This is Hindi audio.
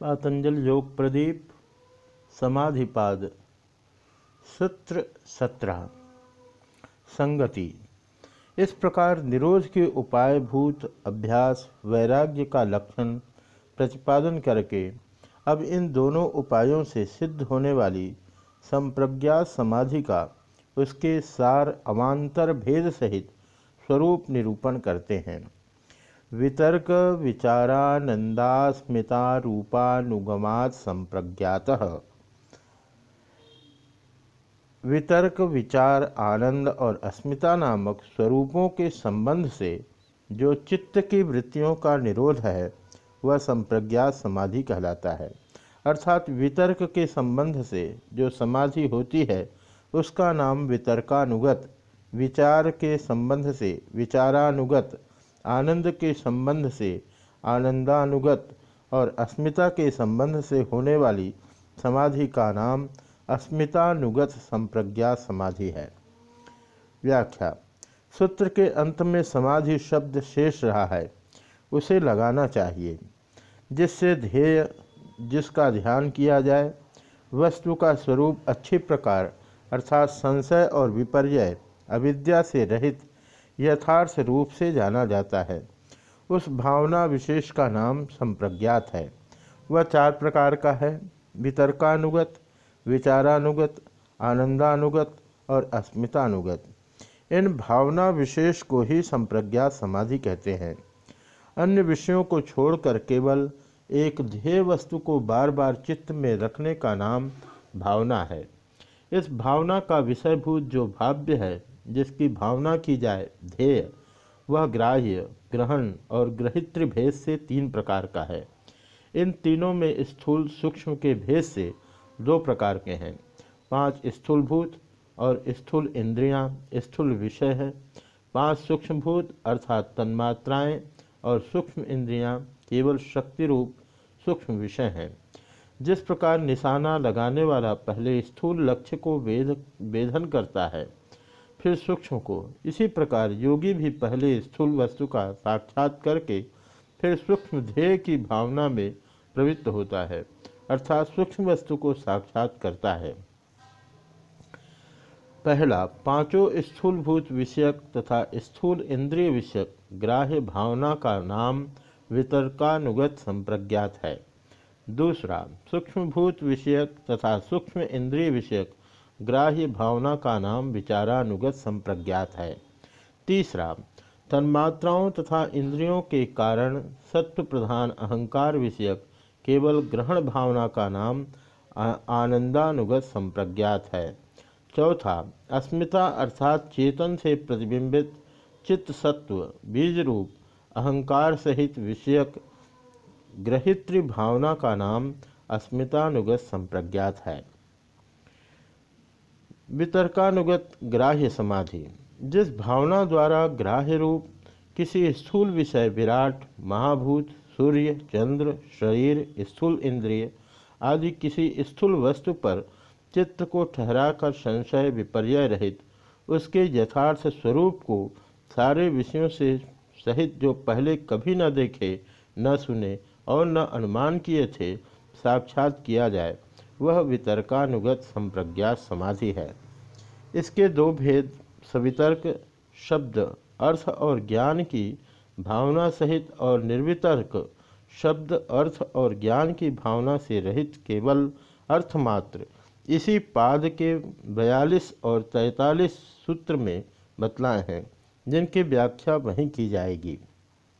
पातंजल योग प्रदीप, समाधिपाद, सूत्र सत्रह, संगति। इस प्रकार निरोध के उपायभूत अभ्यास, वैराग्य का लक्षण प्रतिपादन करके अब इन दोनों उपायों से सिद्ध होने वाली संप्रज्ञा समाधि का उसके सार अवान्तर भेद सहित स्वरूप निरूपण करते हैं। वितर्क विचारानंदास्मिता रूपानुगमात संप्रज्ञात। वितर्क, विचार, आनंद और अस्मिता नामक स्वरूपों के संबंध से जो चित्त की वृत्तियों का निरोध है, वह संप्रज्ञात समाधि कहलाता है। अर्थात वितर्क के संबंध से जो समाधि होती है, उसका नाम वितर्कानुगत, विचार के संबंध से विचारानुगत आनंद के संबंध से, आनंदानुगत और अस्मिता के संबंध से होने वाली समाधि का नाम अस्मितानुगत संप्रज्ञा समाधि है। व्याख्या, सूत्र के अंत में समाधि शब्द शेष रहा है, उसे लगाना चाहिए। जिससे ध्येय, जिसका ध्यान किया जाए, वस्तु का स्वरूप अच्छी प्रकार, अर्थात संशय और विपर्य अविद्या से रहित यथार्थ रूप से जाना जाता है। उस भावना विशेष का नाम संप्रज्ञात है। वह चार प्रकार का है, वितर्कानुगत, विचारानुगत, आनंदानुगत और अस्मितानुगत। इन भावना विशेष को ही संप्रज्ञात समाधि कहते हैं। अन्य विषयों को छोड़कर केवल एक ध्येय वस्तु को बार बार चित्त में रखने का नाम भावना है। इस भावना का विषयभूत जो भाव्य है जिसकी भावना की जाए, ध्येय, वह ग्राह्य, ग्रहण और ग्रहित्र भेद से तीन प्रकार का है। इन तीनों में स्थूल सूक्ष्म के भेद से दो प्रकार के हैं। पाँच स्थूलभूत और स्थूल इंद्रियाँ, स्थूल विषय है। पाँच सूक्ष्मभूत अर्थात तन्मात्राएँ और सूक्ष्म इंद्रियाँ केवल शक्ति रूप सूक्ष्म विषय हैं। जिस प्रकार निशाना लगाने वाला पहले स्थूल लक्ष्य को वेद, वेधन करता है फिर सूक्ष्म को। इसी प्रकार योगी भी पहले स्थूल वस्तु का साक्षात करके फिर सूक्ष्म ध्येय की भावना में प्रवृत्त होता है, अर्थात सूक्ष्म वस्तु को साक्षात करता है। पहला, पाँचों स्थूलभूत विषयक तथा स्थूल इंद्रिय विषयक ग्राह्य भावना का नाम वितर्कानुगत संप्रज्ञात है। दूसरा, सूक्ष्मभूत विषयक तथा सूक्ष्म इंद्रिय विषयक ग्राह्य भावना का नाम विचारानुगत संप्रज्ञात है। तीसरा, तन्मात्राओं तथा इंद्रियों के कारण सत्व प्रधान अहंकार विषयक केवल ग्रहण भावना का नाम आनंदानुगत संप्रज्ञात है। चौथा, अस्मिता अर्थात चेतन से प्रतिबिंबित चित्त सत्व बीज रूप अहंकार सहित विषयक ग्रहित्री भावना का नाम अस्मितानुगत संप्रज्ञात है। वितर्कानुगत ग्राह्य समाधि, जिस भावना द्वारा ग्राह्य रूप, किसी स्थूल विषय विराट, महाभूत, सूर्य, चंद्र, शरीर, स्थूल इंद्रिय आदि किसी स्थूल वस्तु पर चित्त को ठहराकर संशय विपर्य रहित, उसके यथार्थ स्वरूप को सारे विषयों से सहित जो पहले कभी न देखे, न सुने और न अनुमान किए थे, साक्षात किया जाए। वह वितर्कानुगत संप्रज्ञात समाधि है। इसके दो भेद, सवितर्क शब्द, अर्थ और ज्ञान की भावना सहित और निर्वितर्क शब्द, अर्थ और ज्ञान की भावना से रहित केवल अर्थमात्र, इसी पाद के बयालीस और तैतालीस सूत्र में बतलाए हैं, जिनकी व्याख्या वहीं की जाएगी।